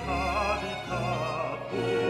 altar di